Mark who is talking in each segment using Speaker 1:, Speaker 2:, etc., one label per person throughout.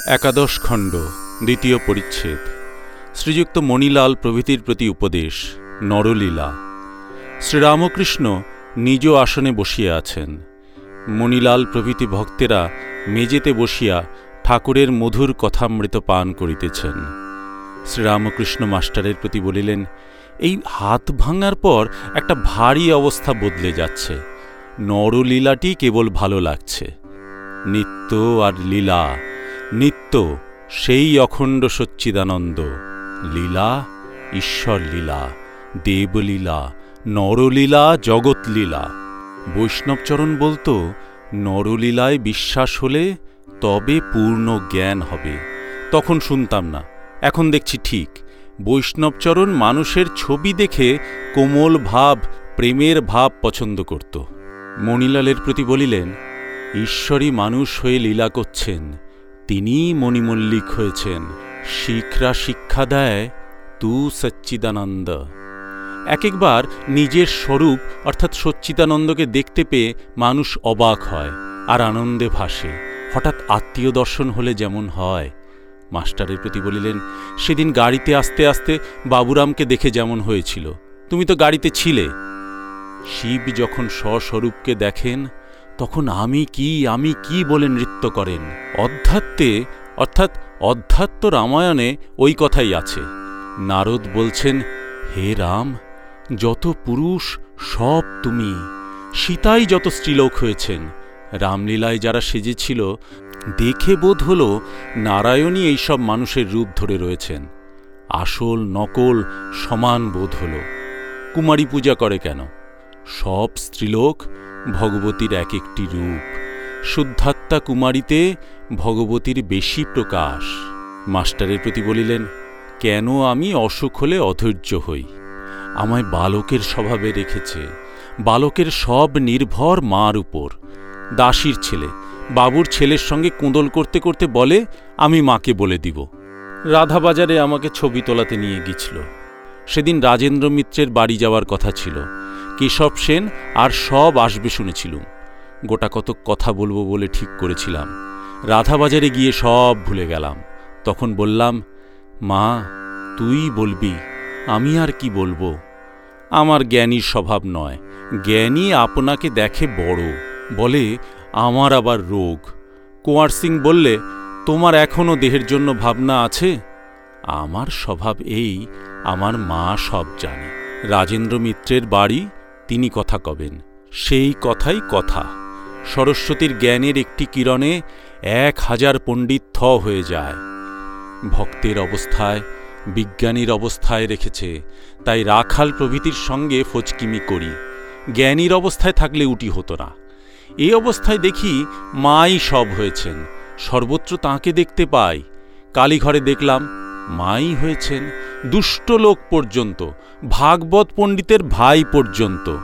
Speaker 1: একাদশ খণ্ড, দ্বিতীয় পরিচ্ছেদ। শ্রীযুক্ত মণিলাল প্রভৃতির প্রতি উপদেশ, নরলীলা। শ্রীরামকৃষ্ণ নিজ আসনে বসিয়া আছেন। মণিলাল প্রভৃতি ভক্তেরা মেজেতে বসিয়া ঠাকুরের মধুর কথামৃত পান করিতেছেন। শ্রীরামকৃষ্ণ মাস্টারের প্রতি বলিলেন, এই হাত ভাঙার পর একটা ভারী অবস্থা বদলে যাচ্ছে। নরলীলাটি কেবল ভালো লাগছে। নিত্য আর লীলা নিত্য সেই অখণ্ড সচ্চিদানন্দ। লীলা, ঈশ্বর লীলা, দেবলীলা, নরলীলা, জগৎলীলা। বৈষ্ণবচরণ বলতো, নরলীলায় বিশ্বাস হলে তবে পূর্ণ জ্ঞান হবে। তখন শুনতাম না। এখন দেখছি ঠিক। বৈষ্ণবচরণ মানুষের ছবি দেখে কোমল ভাব, প্রেমের ভাব পছন্দ করত। মণিলালের প্রতি বলিলেন, ঈশ্বরই মানুষ হয়ে লীলা করছেন। তিনিই মণিমল্লিক হয়েছেন। শিখরা শিক্ষা দেয় তু সচ্চিদানন্দ। এক একবার নিজের স্বরূপ, অর্থাৎ সচ্চিদানন্দকে দেখতে পেয়ে মানুষ অবাক হয় আর আনন্দে ভাসে। হঠাৎ আত্মীয় দর্শন হলে যেমন হয়। মাস্টারের প্রতি বলিলেন, সেদিন গাড়িতে আসতে আসতে বাবুরামকে দেখে যেমন হয়েছিল। তুমি তো গাড়িতে ছিলে। শিব যখন স্বস্বরূপকে দেখেন তখন আমি কি আমি কি বলে নৃত্য করেন? অধ্যাত্মে, অর্থাৎ অধ্যাত্ম রামায়ণে ওই কথাই আছে। নারদ বলছেন, হে রাম, যত পুরুষ, সব তুমি। সীতাই যত স্ত্রীলোক হয়েছেন। রামলীলায় যারা সেজেছিল, দেখে বোধ হল নারায়ণই এইসব মানুষের রূপ ধরে রয়েছেন। আসল, নকল, সমান বোধ হল। কুমারী পূজা করে কেন? সব স্ত্রীলোক ভগবতীর এক একটি রূপ। শুদ্ধাত্মা কুমারীতে ভগবতীর বেশি প্রকাশ। মাস্টারের প্রতি বলিলেন, কেন আমি অসুখ হলে অধৈর্য হই? আমায় বালকের স্বভাবে রেখেছে। বালকের সব নির্ভর মার উপর। দাসীর ছেলে, বাবুর ছেলের সঙ্গে কোঁদল করতে করতে বলে, আমি মাকে বলে দিব। রাধাবাজারে আমাকে ছবি তোলাতে নিয়ে গিয়েছিল। সেদিন রাজেন্দ্র মিত্রের বাড়ি যাওয়ার কথা ছিল। কেশব সেন আর সব আসবে শুনেছিলুম। গোটা কত কথা বলব বলে ঠিক করেছিলাম। রাধাবাজারে গিয়ে সব ভুলে গেলাম। তখন বললাম, মা, তুই বলবি, আমি আর কি বলব? আমার জ্ঞানীর স্বভাব নয়। জ্ঞানী আপনাকে দেখে বড়। বলে, আমার আবার রোগ। কুঁয়ার সিং বললে, তোমার এখনও দেহের জন্য ভাবনা আছে? আমার স্বভাব এই, আমার মা সব জানে। রাজেন্দ্র মিত্রের বাড়ি তিনি কথা কবেন। সেই কথাই কথা। সরস্বতীর জ্ঞানের একটি কিরণে এক হাজার পণ্ডিত থ হয়ে যায়। ভক্তের অবস্থায়, বিজ্ঞানীর অবস্থায় রেখেছে। তাই রাখাল প্রভৃতির সঙ্গে ফচকিমি করি। জ্ঞানীর অবস্থায় থাকলে উটি হতো না। এই অবস্থায় দেখি মাই সব হয়েছেন। সর্বত্র তাঁকে দেখতে পাই। কালীঘরে দেখলাম মাই হয়েছেন। দুষ্ট লোক পর্যন্ত, ভাগবত পণ্ডিতের ভাই পর্যন্ত।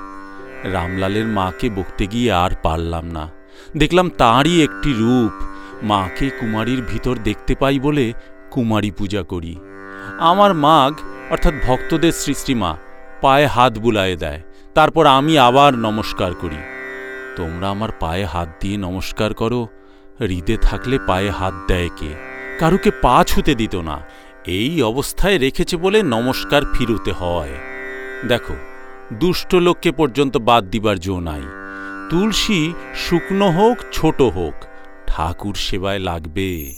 Speaker 1: রামলালের মাকে বকতে গিয়ে আর পারলাম না। দেখলাম তাঁরই একটি রূপ, মাকে কুমারীর ভিতর দেখতে পাই বলে কুমারী পূজা করি। আমার মাগ, অর্থাৎ ভক্তদের সৃষ্টিমা পায়ে হাত বুলায়ে দেয়, তারপর আমি আবার নমস্কার করি। তোমরা আমার পায়ে হাত দিয়ে নমস্কার করো, হৃদে থাকলে পায়ে হাত দেয় কে? কারুকে পা ছুতে দিত না এই অবস্থায় রেখেছে বলে নমস্কার ফিরুতে হয়। দেখো, দুষ্ট লোককে পর্যন্ত বাদ দিবার জো নাই। তুলসী শুকনো হোক, ছোট হোক, ঠাকুর সেবায় লাগবে।